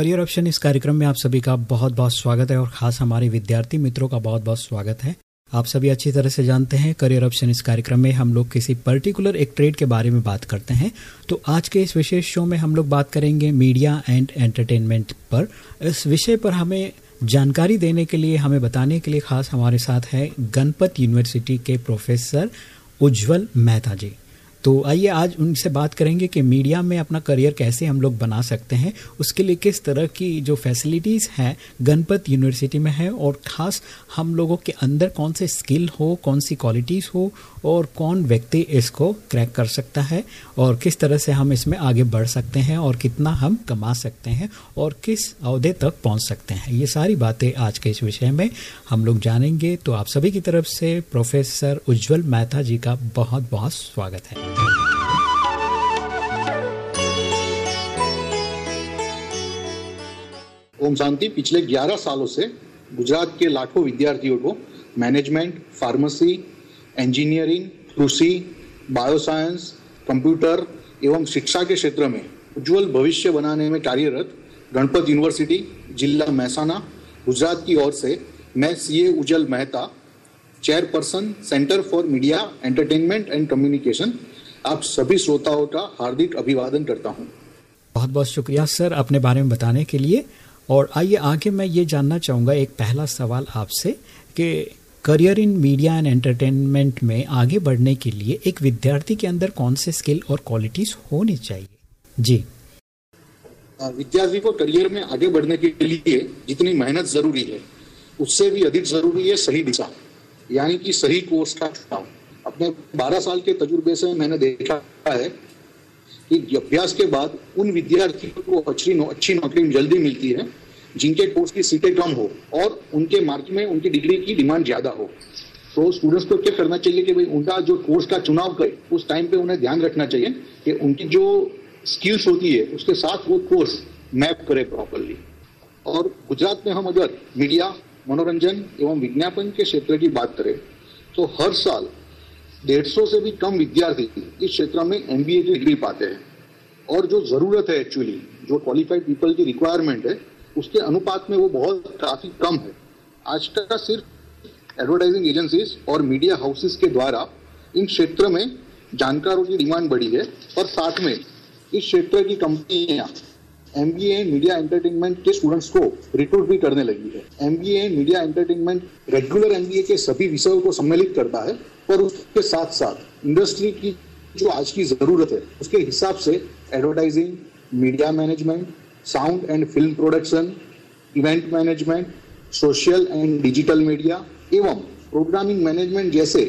career option इस कार्यक्रम में आप सभी का बहुत बहुत स्वागत है और खास हमारे विद्यार्थी मित्रों का बहुत बहुत स्वागत है। आप सभी अच्छी तरह से जानते हैं करियर ऑप्शन इस कार्यक्रम में हम लोग किसी पर्टिकुलर एक ट्रेड के बारे में बात करते हैं। तो आज के इस विशेष शो में हम लोग बात करेंगे मीडिया एंड एंटरटेनमेंट पर। इस विषय पर हमें जानकारी देने के लिए, हमें बताने के लिए खास हमारे साथ है गणपत यूनिवर्सिटी के प्रोफेसर उज्जवल मेहता जी। तो आइए आज उनसे बात करेंगे कि मीडिया में अपना करियर कैसे हम लोग बना सकते हैं, उसके लिए किस तरह की जो फैसिलिटीज़ हैं गणपत यूनिवर्सिटी में है और ख़ास हम लोगों के अंदर कौन से स्किल हो, कौन सी क्वालिटीज़ हो और कौन व्यक्ति इसको क्रैक कर सकता है और किस तरह से हम इसमें आगे बढ़ सकते हैं और कितना हम कमा सकते हैं और किस अहदे तक पहुँच सकते हैं। ये सारी बातें आज के इस विषय में हम लोग जानेंगे। तो आप सभी की तरफ़ से प्रोफेसर उज्जवल मेहता जी का बहुत बहुत स्वागत है। ओम शांति। पिछले 11 सालों से गुजरात के लाखों विद्यार्थियों को मैनेजमेंट, फार्मेसी इंजीनियरिंग कृषि बायोसाइंस कंप्यूटर एवं शिक्षा के क्षेत्र में उज्जवल भविष्य बनाने में कार्यरत गणपत यूनिवर्सिटी जिला महसाना गुजरात की ओर से मैं C A Ujjwal Mehta chairperson centre for media entertainment and communication आप सभी श्रोताओं का हार्दिक अभिवादन करता हूँ। बहुत बहुत शुक्रिया, सर, अपने बारे में बताने के लिए। और आइए, आगे मैं ये जानना चाहूँगा, एक पहला सवाल आपसे कि career in media and entertainment में आगे बढ़ने के लिए एक विद्यार्थी के अंदर कौन से स्किल और क्वालिटीज होनी चाहिए? जी। विद्यार्थी को करियर में आगे बढ़ने के लिए जितनी मेहनत ज़रूरी है उससे भी अधिक ज़रूरी है सही दिशा। यानी कि सही कोर्स का चुनाव। अपने 12 साल के तजुर्बे से मैंने देखा है कि अभ्यास के बाद उन विद्यार्थियों को अच्छी नो, अच्छी नौकरी जल्दी मिलती है। जिनके कोर्स की सीटें कम हो और उनके मार्क में उनकी डिग्री की डिमांड ज़्यादा हो। तो स्टूडेंट्स को क्या करना चाहिए कि भाई उनका जो कोर्स का चुनाव करे, उस टाइम पे उन्हें ध्यान रखना चाहिए कि उनकी जो स्किल्स होती है, उसके साथ वो कोर्स मैप करे प्रॉपरली और गुजरात में हम अगर मीडिया मनोरंजन एवं विज्ञापन के क्षेत्र की बात करें तो हर साल डेढ़ सौ से भी कम विद्यार्थी इस क्षेत्र में एमबीए की डिग्री पाते हैं। और जो ज़रूरत है एक्चुअली जो क्वालिफाइड पीपल की रिक्वायरमेंट है उसके अनुपात में वो बहुत काफ़ी कम है। आज का सिर्फ़ एडवर्टाइजिंग एजेंसीज और मीडिया हाउसेस के द्वारा इन क्षेत्र में जानकारों की डिमांड बढ़ी है और साथ में इस क्षेत्र की कंपनियाँ एमबीए मीडिया एंटरटेनमेंट के स्टूडेंट्स को रिक्रूट भी करने लगी है। MBA media entertainment regular MBA के सभी विषयों को सम्मिलित करता है और उसके साथ साथ इंडस्ट्री की जो आज की ज़रूरत है, उसके हिसाब से advertising media management sound and film production event management social and digital media एवं प्रोग्रामिंग मैनेजमेंट जैसे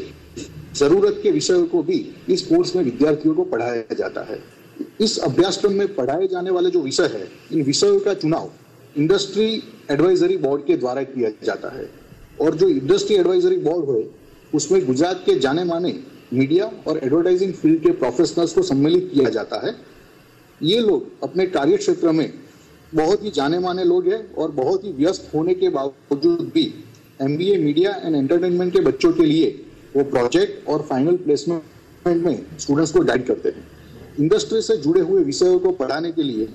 ज़रूरत के विषयों को भी इस कोर्स में विद्यार्थियों को पढ़ाया जाता है। इस अभ्यासक्रम में पढ़ाए जाने वाले जो विषय है, इन विषयों का चुनाव इंडस्ट्री एडवाइजरी बोर्ड के द्वारा किया जाता है। और जो इंडस्ट्री एडवाइजरी बोर्ड है, उसमें गुजरात के जाने माने मीडिया और एडवर्टाइजिंग फ़ील्ड के प्रोफेशनल्स को सम्मिलित किया जाता है। ये लोग अपने कार्य क्षेत्र में बहुत ही जाने माने लोग हैं और बहुत ही व्यस्त होने के बावजूद भी एमबीए मीडिया एंड एंटरटेनमेंट के बच्चों के लिए वो प्रोजेक्ट और फाइनल प्लेसमेंट में स्टूडेंट्स को गाइड करते हैं। इंडस्ट्री से जुड़े हुए विषयों को पढ़ाने के लिए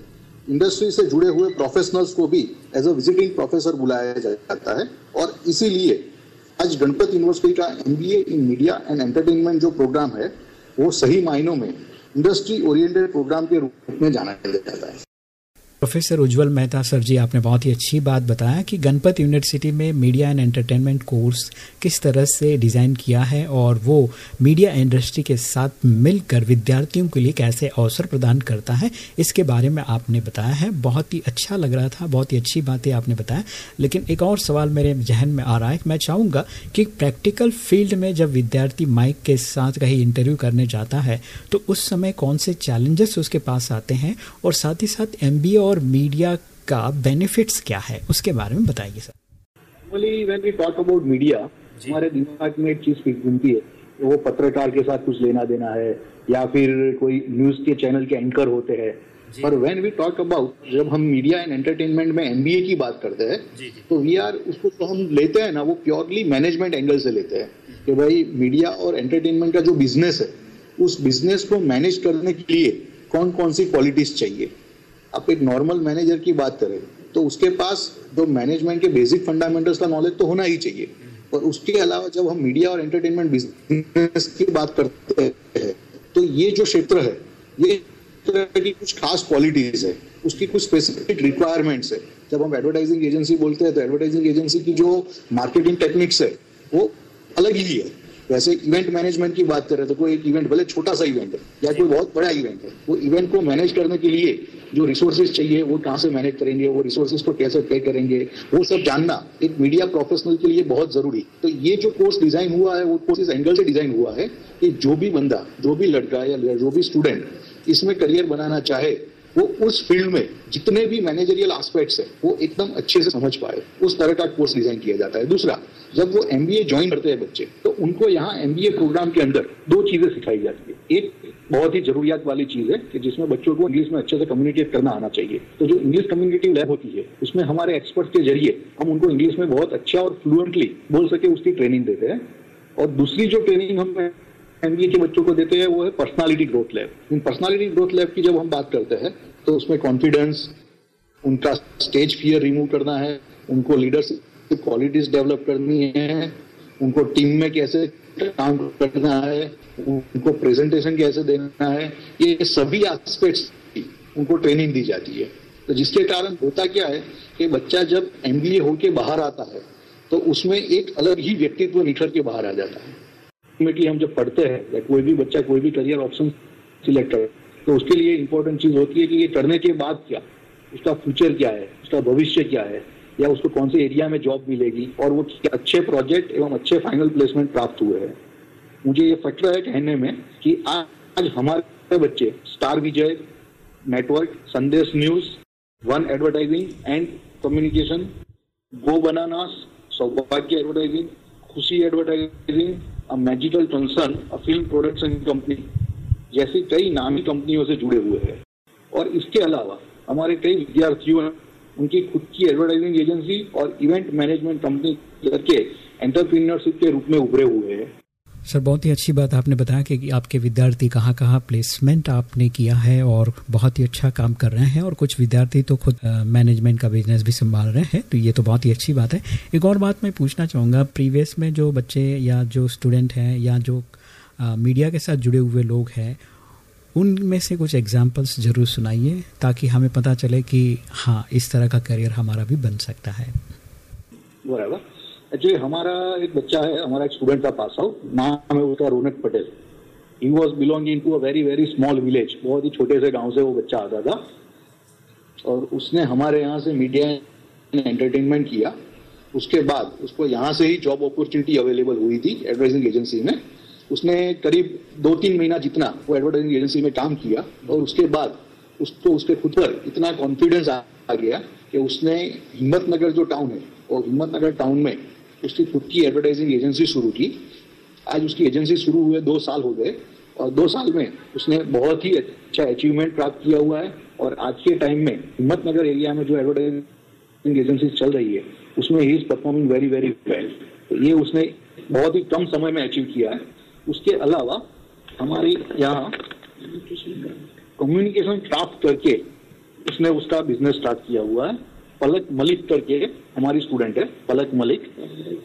इंडस्ट्री से जुड़े हुए प्रोफेशनल्स को भी एज अ विजिटिंग प्रोफेसर बुलाया जाता है और इसीलिए आज गणपत यूनिवर्सिटी का MBA in media and entertainment जो प्रोग्राम है, वो सही मायनों में इंडस्ट्री ओरिएंटेड प्रोग्राम के रूप में जाना जाता है। प्रोफेसर उज्जवल मेहता सर जी, आपने बहुत ही अच्छी बात बताया कि गणपत यूनिवर्सिटी में मीडिया एंड एंटरटेनमेंट कोर्स किस तरह से डिज़ाइन किया है और वो मीडिया इंडस्ट्री के साथ मिलकर विद्यार्थियों के लिए कैसे अवसर प्रदान करता है, इसके बारे में आपने बताया है। बहुत ही अच्छा लग रहा था, बहुत ही अच्छी बातें आपने बताया। लेकिन एक और सवाल मेरे जहन में आ रहा है, मैं चाहूँगा कि प्रैक्टिकल फ़ील्ड में जब विद्यार्थी माइक के साथ कहीं इंटरव्यू करने जाता है तो उस समय कौन से चैलेंजेस उसके पास आते हैं और साथ ही साथ एम मीडिया का बेनिफिट्स क्या है उसके बारे में बताइए sir. Normally when we talk about media हमारे दिमाग में एक चीज़ घूमती है वो पत्रकार के साथ कुछ लेना देना है या फिर कोई न्यूज़ के चैनल के एंकर होते हैं। पर व्हेन वी टॉक अबाउट जब हम मीडिया एंड एंटरटेनमेंट में एमबीए की बात करते हैं तो वी आर उसको तो हम लेते हैं ना वो प्योरली मैनेजमेंट एंगल से लेते हैं कि भाई मीडिया और एंटरटेनमेंट का जो बिज़नेस है उस बिज़नेस को मैनेज करने के लिए कौन कौन सी क्वालिटीज चाहिए? आप एक नॉर्मल मैनेजर की बात करें तो उसके पास जो मैनेजमेंट के बेसिक फंडामेंटल्स का नॉलेज तो होना ही चाहिए। और उसके अलावा जब हम मीडिया और एंटरटेनमेंट बिज़नेस की बात करते हैं तो ये जो क्षेत्र है, ये की कुछ खास क्वालिटीज है, उसकी कुछ स्पेसिफिक रिक्वायरमेंट्स है। जब हम एडवर्टाइजिंग एजेंसी बोलते हैं तो एडवर्टाइजिंग एजेंसी की जो मार्केटिंग टेक्निक्स है, वो अलग ही है। वैसे इवेंट मैनेजमेंट की बात करें तो कोई एक इवेंट भले छोटा सा इवेंट है, या कोई बहुत बड़ा इवेंट है, वो इवेंट को मैनेज करने के लिए जो रिसोर्सेज चाहिए, वो कहाँ से मैनेज करेंगे, वो रिसोर्सेज को कैसे पे करेंगे, वो सब जानना एक मीडिया प्रोफेशनल के लिए बहुत ज़रूरी तो ये जो कोर्स डिज़ाइन हुआ है, वो कोर्स इस एंगल से डिज़ाइन हुआ है कि जो भी बंदा, जो भी लड़का या जो भी स्टूडेंट इसमें करियर बनाना चाहे वो उस फ़ील्ड में जितने भी मैनेजरियल एस्पेक्ट्स है, वो एकदम अच्छे से समझ पाए। उस तरह का कोर्स डिज़ाइन किया जाता है। दूसरा, जब वो एमबीए ज्वाइन करते हैं बच्चे तो उनको यहाँ एमबीए प्रोग्राम के अंदर दो चीज़ें सिखाई जाती है। एक बहुत ही जरूरियात वाली चीज़ है कि जिसमें बच्चों को इंग्लिश में अच्छे से कम्युनिकेट करना आना चाहिए। तो जो इंग्लिश कम्युनिकेटिव लैब होती है, उसमें हमारे एक्सपर्ट के ज़रिए हम उनको इंग्लिश में बहुत अच्छा और फ्लुएंटली बोल सके उसकी ट्रेनिंग देते हैं। और दूसरी जो ट्रेनिंग हम एमबीए के बच्चों को देते हैं, वो है पर्सनालिटी ग्रोथ लैब इन पर्सनालिटी ग्रोथ लैब की जब हम बात करते हैं तो उसमें कॉन्फिडेंस उनका स्टेज फियर रिमूव करना है, उनको लीडरशिप क्वालिटीज डेवलप करनी है, उनको टीम में कैसे काम करना है, उनको प्रेजेंटेशन कैसे देना है, ये सभी एस्पेक्ट्स उनको ट्रेनिंग दी जाती है। तो जिसके कारण होता क्या है कि बच्चा जब एमबीए होके बाहर आता है तो उसमें एक अलग ही व्यक्तित्व निखर के बाहर आ जाता है। अल्टीमेटली हम जब पढ़ते हैं कोई भी बच्चा, कोई भी करियर ऑप्शन सिलेक्ट करे तो उसके लिए इंपॉर्टेंट चीज़ होती है कि ये करने के बाद क्या, उसका फ्यूचर क्या है, उसका भविष्य क्या है, या उसको कौन से एरिया में जॉब मिलेगी, और वो अच्छे प्रोजेक्ट एवं अच्छे फाइनल प्लेसमेंट प्राप्त हुए हैं। मुझे ये फक्र है कहने में कि आज हमारे बच्चे Star Vijay network Sandesh news one advertising and communication go bananas Saubhagya advertising Khushi advertising a magical concern a film production company जैसी कई नामी कंपनियों से जुड़े हुए हैं। और इसके अलावा हमारे कई विद्यार्थियों ने उनकी खुद की एडवर्टाइजिंग एजेंसी और इवेंट मैनेजमेंट कंपनी करके एंटरप्रीनरशिप के रूप में उभरे हुए हैं। सर बहुत ही अच्छी बात आपने बताया कि आपके विद्यार्थी कहाँ कहाँ प्लेसमेंट आपने किया है और बहुत ही अच्छा काम कर रहे हैं और कुछ विद्यार्थी तो खुद मैनेजमेंट का बिज़नेस भी संभाल रहे हैं तो ये तो बहुत ही अच्छी बात है। एक और बात मैं पूछना चाहूँगा प्रीवियस में जो बच्चे या जो स्टूडेंट हैं या जो आ, मीडिया के साथ जुड़े हुए लोग हैं उनमें से कुछ एग्जाम्पल्स ज़रूर सुनाइए ताकि हमें पता चले कि हाँ इस तरह का करियर हमारा भी बन सकता है। बराबर एक्चुअली हमारा एक बच्चा है, हमारा एक स्टूडेंट था, पास आउट नाम है उसका Raunak Patel he was belonging to a very very small village बहुत ही छोटे से गाँव से वो बच्चा आता था। और उसने हमारे यहाँ से मीडिया एंटरटेनमेंट किया। उसके बाद उसको यहाँ से ही जॉब अपॉर्चुनिटी अवेलेबल हुई थी एडवर्टाइजिंग एजेंसी में। उसने करीब दो तीन महीना जितना वो एडवर्टाइजिंग एजेंसी में काम किया और उसके बाद उसको उसके खुद पर इतना कॉन्फिडेंस आ गया कि उसने हिम्मत नगर जो टाउन है और हिम्मत नगर टाउन में उसकी खुद की एडवर्टाइजिंग एजेंसी शुरू की। आज उसकी एजेंसी शुरू हुए, दो साल हो गए। और दो साल में उसने बहुत ही अच्छा अचीवमेंट प्राप्त किया हुआ है। और आज के टाइम में हिम्मत नगर एरिया में जो एडवर्टाइजिंग एजेंसी चल रही है, उसमें he is performing very very well तो ये उसने बहुत ही कम समय में अचीव किया है। उसके अलावा हमारी यहाँ कम्युनिकेशन प्राप्त करके उसने उसका बिज़नेस स्टार्ट किया हुआ है। पलक मलिक करके हमारी स्टूडेंट है पलक मलिक।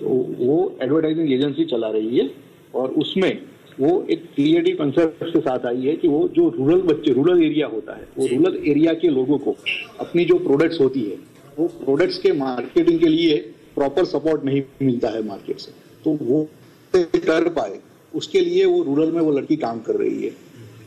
वो एडवर्टाइजिंग एजेंसी चला रही है और उसमें वो एक क्रिएटिव कंसेप्ट के साथ आई है कि वो जो रूरल बच्चे रूरल एरिया होता है वो रूरल एरिया के लोगों को अपनी जो प्रोडक्ट्स होती है वो प्रोडक्ट्स के मार्केटिंग के लिए प्रॉपर सपोर्ट नहीं मिलता है मार्केट से। तो वो कर पाए उसके लिए वो रूरल में वो लड़की काम कर रही है।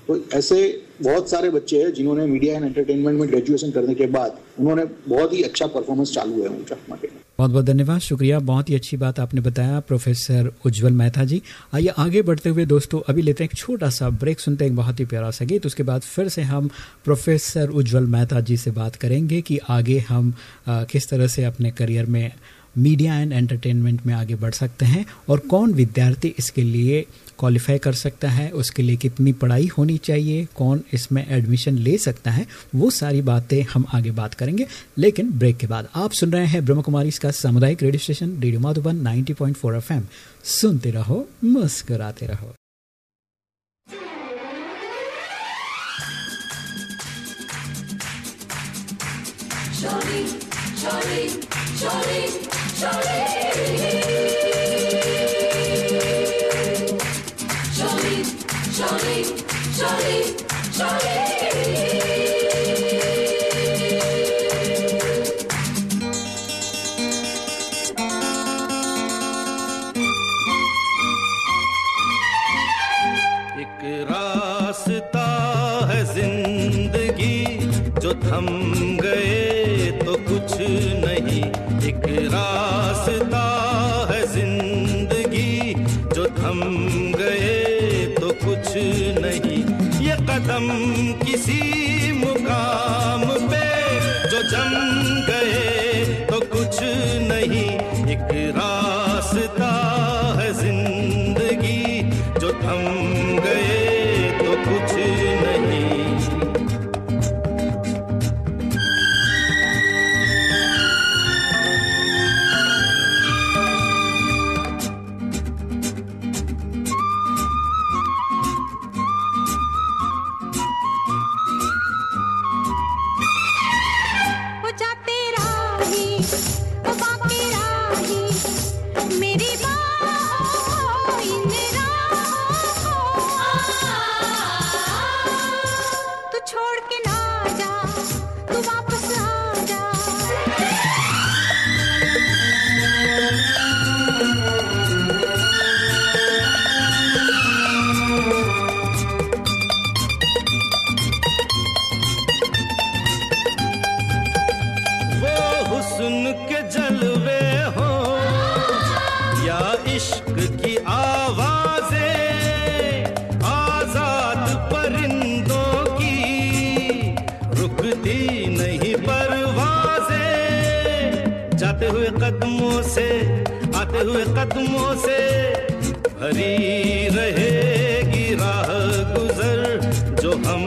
तो ऐसे बहुत सारे बच्चे हैं जिन्होंने मीडिया एंड एंटरटेनमेंट में ग्रेजुएशन करने के बाद उन्होंने बहुत ही अच्छा परफॉर्मेंस चालू है उनका मार्केट में। बहुत बहुत धन्यवाद शुक्रिया। बहुत ही अच्छी बात आपने बताया प्रोफेसर उज्जवल मेहता जी। आइए आगे बढ़ते हुए दोस्तों अभी लेते हैं एक छोटा सा ब्रेक सुनते हैं एक बहुत ही प्यारा सा गीत। उसके बाद फिर से हम प्रोफेसर उज्जवल मेहता जी से बात करेंगे कि आगे हम आ, किस तरह से अपने करियर में मीडिया एंड एंटरटेनमेंट में आगे बढ़ सकते हैं और कौन विद्यार्थी इसके लिए क्वालिफाई कर सकता है उसके लिए कितनी पढ़ाई होनी चाहिए कौन इसमें एडमिशन ले सकता है वो सारी बातें हम आगे बात करेंगे। लेकिन ब्रेक के बाद आप सुन रहे हैं ब्रह्म कुमारी इसका सामुदायिक radio station radio Madhuban 90.4 FM सुनते रहो मुस्कुराते रहो। Charlie, Charlie, Charlie, Charlie. Jolie, Jolie, Jolie. जाते हुए कदमों से आते हुए कदमों से भरी रहेगी राह गुजर जो हम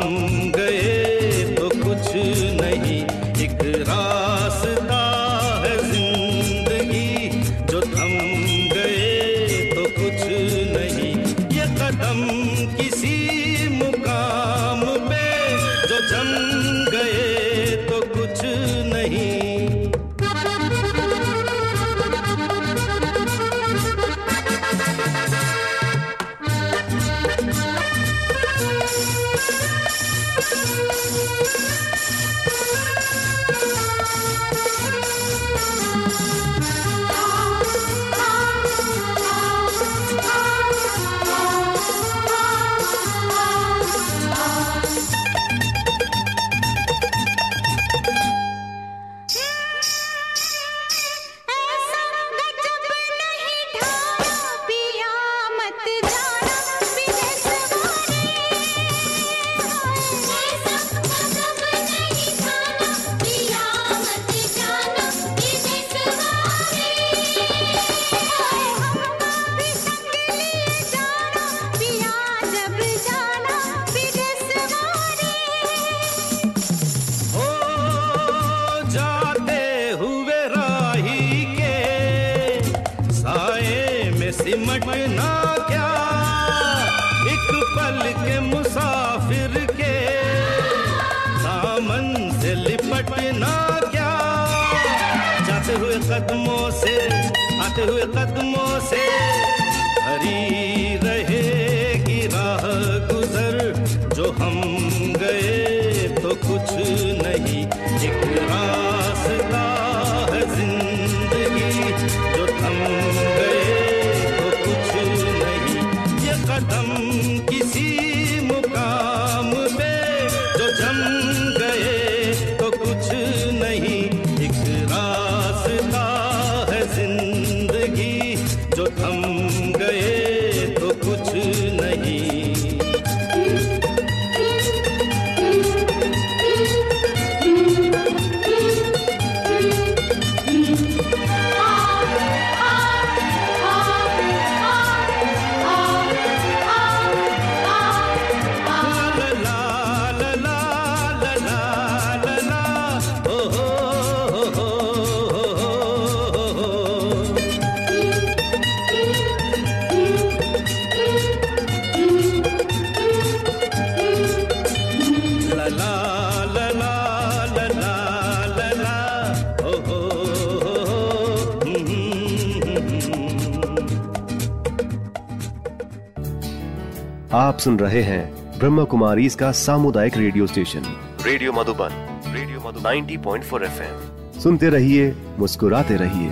आप सुन रहे हैं ब्रह्म कुमारी इसका सामुदायिक radio station. Radio Madhuban radio Madhuban. 90.4 FM. सुनते रहिए मुस्कुराते रहिए।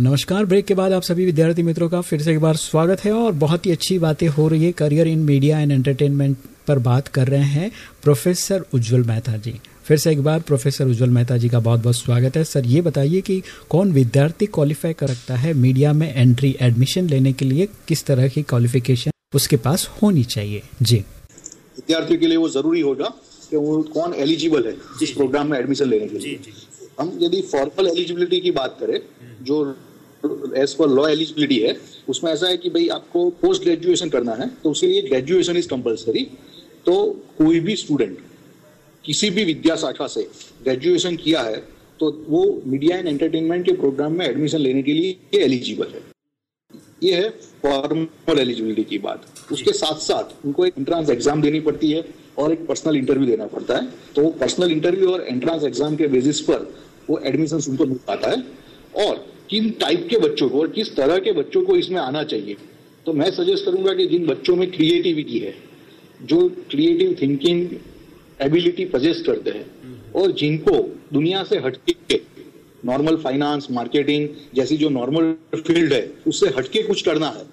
नमस्कार ब्रेक के बाद आप सभी विद्यार्थी मित्रों का फिर से एक बार स्वागत है और बहुत ही अच्छी बातें हो रही है। Career in media and entertainment पर बात कर रहे हैं प्रोफेसर उज्जवल मेहता जी। फिर से एक बार प्रोफेसर उज्जवल मेहता जी का बहुत बहुत स्वागत है। सर ये बताइए कि कौन विद्यार्थी क्वालिफाई कर सकता है मीडिया में एंट्री एडमिशन लेने के लिए? किस तरह की क्वालिफिकेशन उसके पास होनी चाहिए? जी। विद्यार्थियों के लिए वो ज़रूरी होगा कि वो कौन एलिजिबल है इस प्रोग्राम में एडमिशन लेने के लिए। हम यदि फॉर्मल एलिजिबिलिटी की बात करें जो एज पर लॉ एलिजिबिलिटी है उसमें ऐसा है कि भाई आपको पोस्ट ग्रेजुएशन करना है तो उसके लिए ग्रेजुएशन इज़ कंपलसरी तो कोई भी स्टूडेंट किसी भी विद्या शाखा से ग्रेजुएशन किया है तो वो मीडिया एंड एंटरटेनमेंट के प्रोग्राम में एडमिशन लेने के लिए एलिजिबल है। ये है फॉर्मल एलिजिबिलिटी की बात। उसके साथ साथ उनको एक एंट्रांस एग्ज़ाम देनी पड़ती है और एक पर्सनल इंटरव्यू देना पड़ता है। तो पर्सनल इंटरव्यू और एंट्रांस एग्ज़ाम के बेसिस पर वो एडमिशन उनको मिल पाता है। और किन टाइप के बच्चों को और किस तरह के बच्चों को इसमें आना चाहिए तो मैं सजेस्ट करूँगा कि जिन बच्चों में क्रिएटिविटी है जो क्रिएटिव थिंकिंग एबिलिटी पजेस्ट करते हैं। और जिनको दुनिया से हटके नॉर्मल फाइनेंस मार्केटिंग जैसी जो नॉर्मल फ़ील्ड है, उससे हटके कुछ करना है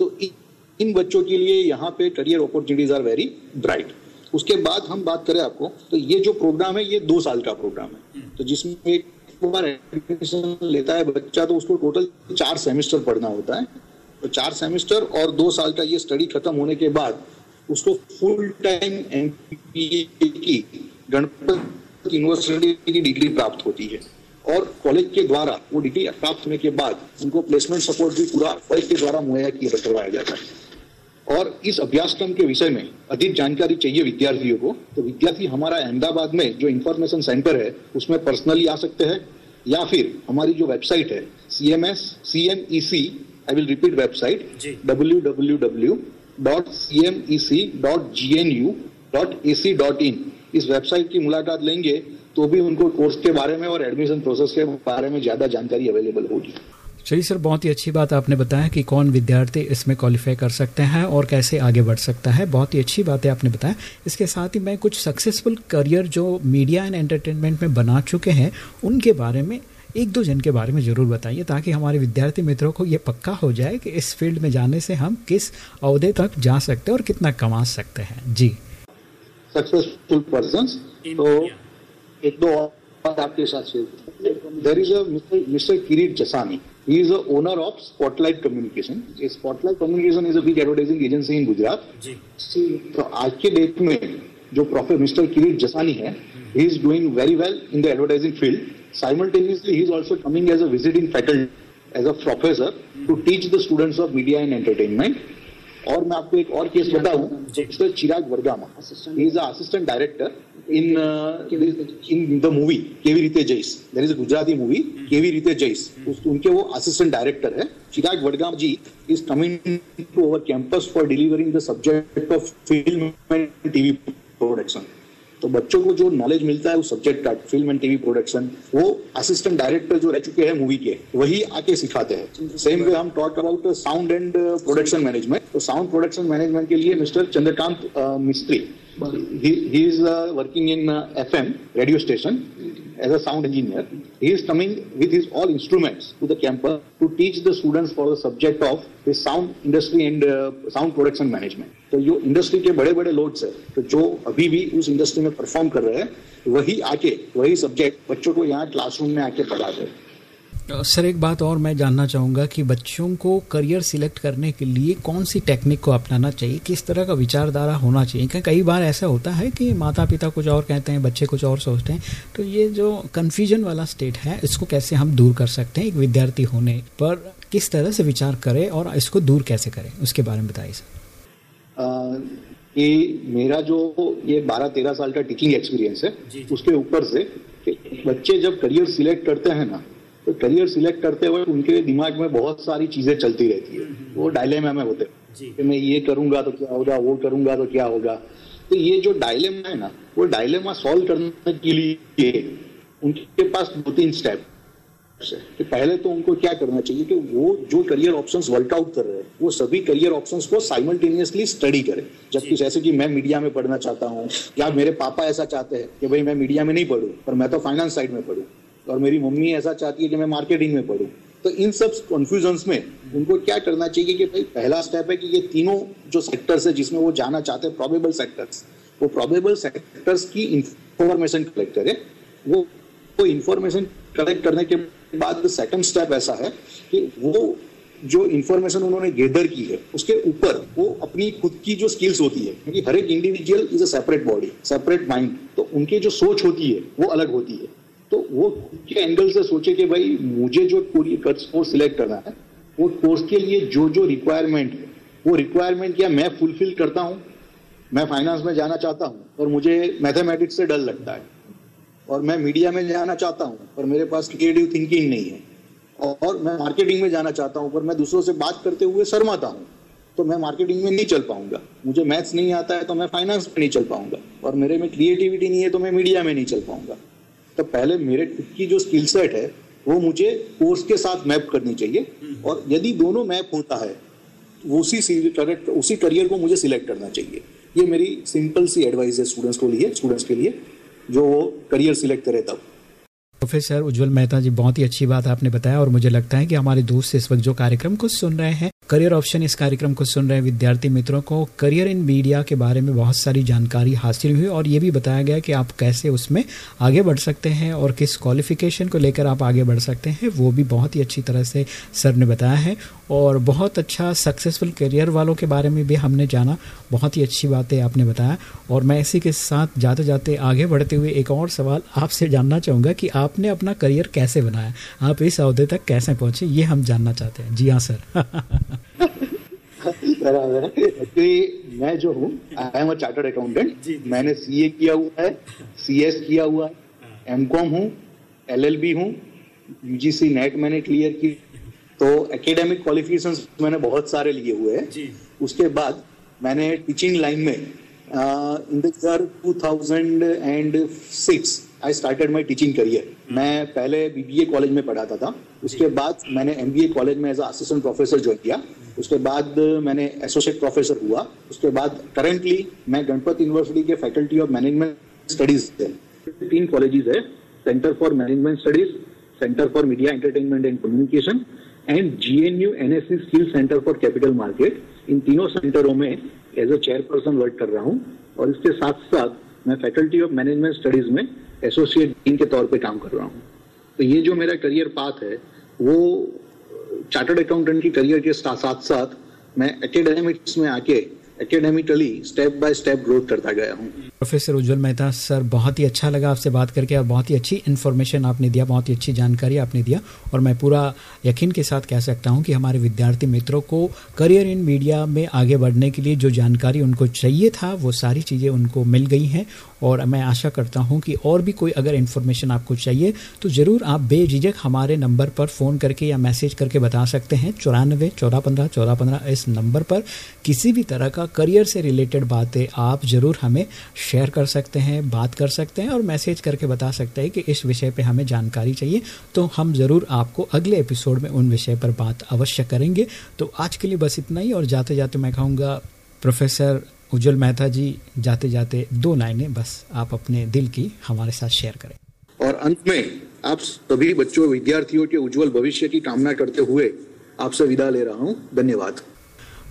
तो इन बच्चों के लिए यहाँ पे career opportunities are very bright उसके बाद हम बात करें आपको तो ये जो प्रोग्राम है, ये दो साल का प्रोग्राम है। तो जिसमें एक बार एडमिशन लेता है बच्चा तो उसको टोटल चार सेमेस्टर पढ़ना होता है। तो चार सेमेस्टर और दो साल का ये स्टडी खत्म होने के बाद उसको फुल टाइम एमबीए की गणपत यूनिवर्सिटी की डिग्री प्राप्त होती है। और कॉलेज के द्वारा वो डिग्री प्राप्त होने के बाद उनको प्लेसमेंट सपोर्ट भी पूरा कॉलेज के द्वारा मुहैया किया करवाया जाता है। और इस अभ्यासक्रम के विषय में अधिक जानकारी चाहिए विद्यार्थियों को तो विद्यार्थी हमारा अहमदाबाद में जो इंफॉर्मेशन सेंटर है उसमें पर्सनली आ सकते हैं। या फिर हमारी जो वेबसाइट है C M S C M E C I will repeat website W W W dot C M E C dot G N U dot A C dot in इस वेबसाइट की मुलाकात लेंगे तो भी उनको कोर्स के बारे में और एडमिशन प्रोसेस के बारे में ज़्यादा जानकारी अवेलेबल होगी। चलिए सर, बहुत ही अच्छी बात आपने बताया कि कौन विद्यार्थी इसमें क्वालिफाई कर सकते हैं और कैसे आगे बढ़ सकता है। बहुत ही अच्छी बात है आपने बताया। इसके साथ ही मैं कुछ सक्सेसफुल करियर जो मीडिया एंड एंटरटेनमेंट में बना चुके हैं, उनके बारे में एक दो जन के बारे में ज़रूर बताइए ताकि हमारे विद्यार्थी मित्रों को ये पक्का हो जाए कि इस फ़ील्ड में जाने से हम किस अहदे तक जा सकते हैं और कितना कमा सकते हैं। जी। सक्सेसफुल पर्सन तो एक दो और आपके साथ there is a Mister Kirit Jasani he is a owner of Spotlight Communication Spotlight Communication is a big advertising agency in Gujarat तो आज के डेट में जो प्रोफेसर मिस्टर किरीट जसानी है he is doing very well in the advertising field simultaneously he is also coming as a visiting faculty as a professor to teach the students of media and entertainment और मैं आपको एक और केस बताऊँ Mister Chirag Vargama he is assistant director in in the movie Kevi Rite Jaish. There is Gujarati movie Kevi Rite Jaish उनके वो assistant director है Chirag Vargam ji is coming to our campus for delivering the subject of film and TV production तो बच्चों को जो knowledge मिलता है वो सब्जेक्ट का फ़िल्म एंड टीवी प्रोडक्शन वो असिस्टेंट डायरेक्टर जो रह चुके हैं मूवी के वही आके सिखाते हैं। सेम वे हम talk about sound and production management तो साउंड प्रोडक्शन मैनेजमेंट के लिए Mister Chandrakant Mistry he is working in F M radio station. As a sound engineer. He is coming with his all instruments to the campus to teach the students for the subject of the sound industry and uh, sound production management. तो जो industry के बड़े बड़े loads है तो जो अभी भी उस इंडस्ट्री में परफॉर्म कर रहे हैं वही आके वही सब्जेक्ट बच्चों को यहाँ क्लासरूम में आके पढ़ाते हैं सर एक बात और मैं जानना चाहूँगा कि बच्चों को करियर सिलेक्ट करने के लिए कौन सी टेक्निक को अपनाना चाहिए? किस तरह का विचारधारा होना चाहिए? क्योंकि कई बार ऐसा होता है कि माता पिता कुछ और कहते हैं बच्चे कुछ और सोचते हैं। तो ये जो कन्फ्यूज़न वाला स्टेट है इसको कैसे हम दूर कर सकते हैं एक विद्यार्थी होने पर? किस तरह से विचार करें और इसको दूर कैसे करें? उसके बारे में बताइए सर कि मेरा जो ये 12-13 साल का टीचिंग एक्सपीरियंस है उसके ऊपर से बच्चे जब करियर सिलेक्ट करते हैं ना तो करियर सिलेक्ट करते हुए उनके दिमाग में बहुत सारी चीज़ें चलती रहती है। वो डायलेमा में होते हैं। कि मैं ये करूँगा तो क्या होगा वो करूँगा तो क्या होगा। तो ये जो डायलेमा है ना वो डायलेमा सॉल्व करने के लिए उनके पास दो तीन स्टेप कि पहले तो उनको क्या करना चाहिए कि वो जो करियर ऑप्शंस वर्कआउट कर रहे हैं वो सभी करियर ऑप्शंस को साइमल्टेनियसली स्टडी करें। जबकि जैसे कि मैं मीडिया में पढ़ना चाहता हूँ या मेरे पापा ऐसा चाहते हैं कि भाई मैं मीडिया में नहीं पढ़ूं पर मैं तो फाइनेंस साइड में पढ़ूं। और मेरी मम्मी ऐसा चाहती है कि मैं मार्केटिंग में पढ़ूं। तो इन सब कंफ्यूजन्स में उनको क्या करना चाहिए कि भाई पहला स्टेप है कि ये तीनों जो सेक्टर्स है जिसमें वो जाना चाहते हैं प्रोबेबल सेक्टर्स वो प्रोबेबल सेक्टर्स की इंफॉर्मेशन कलेक्ट करें। वो वो इंफॉर्मेशन कलेक्ट करने के बाद सेकंड स्टेप ऐसा है कि वो जो इंफॉर्मेशन उन्होंने गेदर की है, उसके ऊपर वो अपनी खुद की जो स्किल्स होती है, क्योंकि हर एक individual is a separate body separate mind तो उनकी जो सोच होती है, वो अलग होती है। तो वो के एंगल से सोचे कि भाई, मुझे जो पूरी कोर्स सिलेक्ट करना है, वो कोर्स के लिए जो जो रिक्वायरमेंट है, वो रिक्वायरमेंट क्या मैं फुलफिल करता हूँ, मैं फाइनेंस में जाना चाहता हूँ, और मुझे मैथमेटिक्स से डर लगता है, और मैं मीडिया में जाना चाहता हूँ, पर मेरे पास क्रिएटिव थिंकिंग नहीं है, और मैं मार्केटिंग में जाना चाहता हूँ, पर मैं दूसरों से बात करते हुए शर्माता हूँ तो मैं मार्केटिंग में नहीं चल पाऊँगा। मुझे मैथ्स नहीं आता है तो मैं फाइनेंस में नहीं चल पाऊँगा, और मेरे में क्रिएटिविटी नहीं है तो मैं मीडिया में नहीं चल पाऊँगा। तो पहले मेरे खुद की जो स्किल सेट है वो मुझे कोर्स के साथ मैप करनी चाहिए। और यदि दोनों मैप होता है तो उसी करेक्ट उसी करियर को मुझे सिलेक्ट करना चाहिए। ये मेरी सिंपल सी एडवाइस है स्टूडेंट्स को लिए स्टूडेंट्स के लिए जो वो करियर सिलेक्ट करे तब। प्रोफेसर उज्जवल मेहता जी बहुत ही अच्छी बात आपने बताया और मुझे लगता है कि हमारे दोस्त इस वक्त जो कार्यक्रम को सुन रहे हैं करियर ऑप्शन इस कार्यक्रम को सुन रहे विद्यार्थी मित्रों को करियर इन मीडिया के बारे में बहुत सारी जानकारी हासिल हुई और ये भी बताया गया कि आप कैसे उसमें आगे बढ़ सकते हैं और किस क्वालिफिकेशन को लेकर आप आगे बढ़ सकते हैं, वो भी बहुत ही अच्छी तरह से सर ने बताया है और बहुत अच्छा सक्सेसफुल करियर वालों के बारे में भी हमने जाना, बहुत ही अच्छी बातें आपने बताया और मैं इसी के साथ जाते जाते आगे बढ़ते हुए एक और सवाल आपसे जानना चाहूँगा कि आपने अपना करियर कैसे बनाया, आप इस अहदे तक कैसे पहुँचे, ये हम जानना चाहते हैं। जी हाँ सर। बराबर है। एक्चुअली मैं जो हूँ I am a chartered accountant मैंने सीए किया हुआ है सीएस किया हुआ है एम कॉम हूँ एल एल बी हूँ यूजीसी नेट मैंने क्लियर की। तो एकेडमिक क्वालिफिकेशन मैंने बहुत सारे लिए हुए हैं। उसके बाद मैंने टीचिंग लाइन में in the year 2006 I started my teaching career मैं पहले बीबीए कॉलेज में पढ़ाता था। उसके बाद मैंने एमबीए कॉलेज में एज असिस्टेंट प्रोफेसर ज्वाइन किया। उसके बाद मैंने एसोसिएट प्रोफेसर हुआ। उसके बाद करेंटली मैं गणपत यूनिवर्सिटी के फैकल्टी ऑफ़ मैनेजमेंट स्टडीज़ तीन कॉलेजेस है। Centre for management studies centre for media entertainment and communication and GNU NSC skill centre for capital market इन तीनों सेंटरों में एज अ चेयरपर्सन वर्क कर रहा हूँ। और इसके साथ साथ मैं फैकल्टी ऑफ़ मैनेजमेंट स्टडीज़ में एसोसिएट डीन के तौर पे काम कर रहा हूँ। तो ये जो मेरा करियर पाथ है, वो चार्टर्ड अकाउंटेंट की करियर के साथ साथ मैं एकेडमिक्स में आके academically step by step growth करता गया हूँ। प्रोफेसर उज्जवल मेहता सर बहुत ही अच्छा लगा आपसे बात करके और बहुत ही अच्छी इन्फॉर्मेशन आपने दिया, बहुत ही अच्छी जानकारी आपने दिया और मैं पूरा यकीन के साथ कह सकता हूँ कि हमारे विद्यार्थी मित्रों को करियर इन मीडिया में आगे बढ़ने के लिए जो जानकारी उनको चाहिए था, वो सारी चीज़ें उनको मिल गई हैं और मैं आशा करता हूँ कि और भी कोई अगर इन्फॉर्मेशन आपको चाहिए तो ज़रूर आप बेझिझक हमारे नंबर पर फ़ोन करके या मैसेज करके बता सकते हैं। चौरानबे चौदह पंद्रह चौदह पंद्रह इस नंबर पर किसी भी तरह का करियर से रिलेटेड बातें आप ज़रूर हमें शेयर कर सकते हैं, बात कर सकते हैं और मैसेज करके बता सकते हैं कि इस विषय पे हमें जानकारी चाहिए। तो हम ज़रूर आपको अगले एपिसोड में उन विषय पर बात अवश्य करेंगे। तो आज के लिए बस इतना ही और जाते जाते मैं कहूँगा, प्रोफेसर उज्जवल मेहता जी, जाते जाते दो लाइनें बस आप अपने दिल की हमारे साथ शेयर करें। और अंत में आप सभी बच्चों, विद्यार्थियों के उज्जवल भविष्य की कामना करते हुए आपसे विदा ले रहा हूँ। धन्यवाद।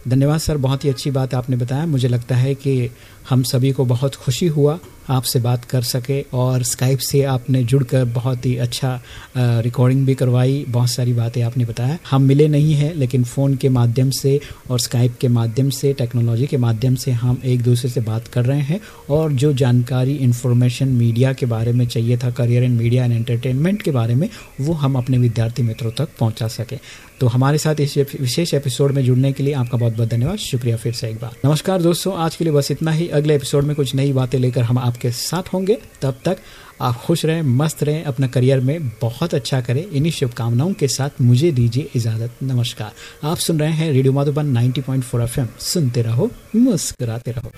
धन्यवाद सर, बहुत ही अच्छी बात आपने बताया। मुझे लगता है कि हम सभी को बहुत खुशी हुआ आपसे बात कर सके और स्काइप से आपने जुड़कर बहुत ही अच्छा रिकॉर्डिंग भी करवाई। बहुत सारी बातें आपने बताया। हम मिले नहीं हैं, लेकिन फ़ोन के माध्यम से और स्काइप के माध्यम से टेक्नोलॉजी के माध्यम से हम एक दूसरे से बात कर रहे हैं। और जो जानकारी इन्फॉर्मेशन मीडिया के बारे में चाहिए था career in media and entertainment के बारे में, वो हम अपने विद्यार्थी मित्रों तक पहुँचा सके। तो हमारे साथ इस विशेष एपिसोड में जुड़ने के लिए आपका बहुत बहुत धन्यवाद। शुक्रिया फिर से एक बार। नमस्कार दोस्तों, आज के लिए बस इतना ही। अगले एपिसोड में कुछ नई बातें लेकर हम आपके साथ होंगे। तब तक आप खुश रहें, मस्त रहें, अपना करियर में बहुत अच्छा करें। इन्हीं शुभकामनाओं के साथ मुझे दीजिए इजाज़त। नमस्कार। आप सुन रहे हैं रेडियो माधुबन 90.4 एफएम। सुनते रहो, मुस्कुराते रहो।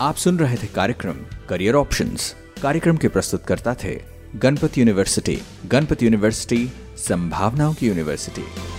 आप सुन रहे थे कार्यक्रम करियर ऑप्शंस कार्यक्रम के प्रस्तुतकर्ता थे गणपति यूनिवर्सिटी। गणपति यूनिवर्सिटी संभावनाओं की यूनिवर्सिटी।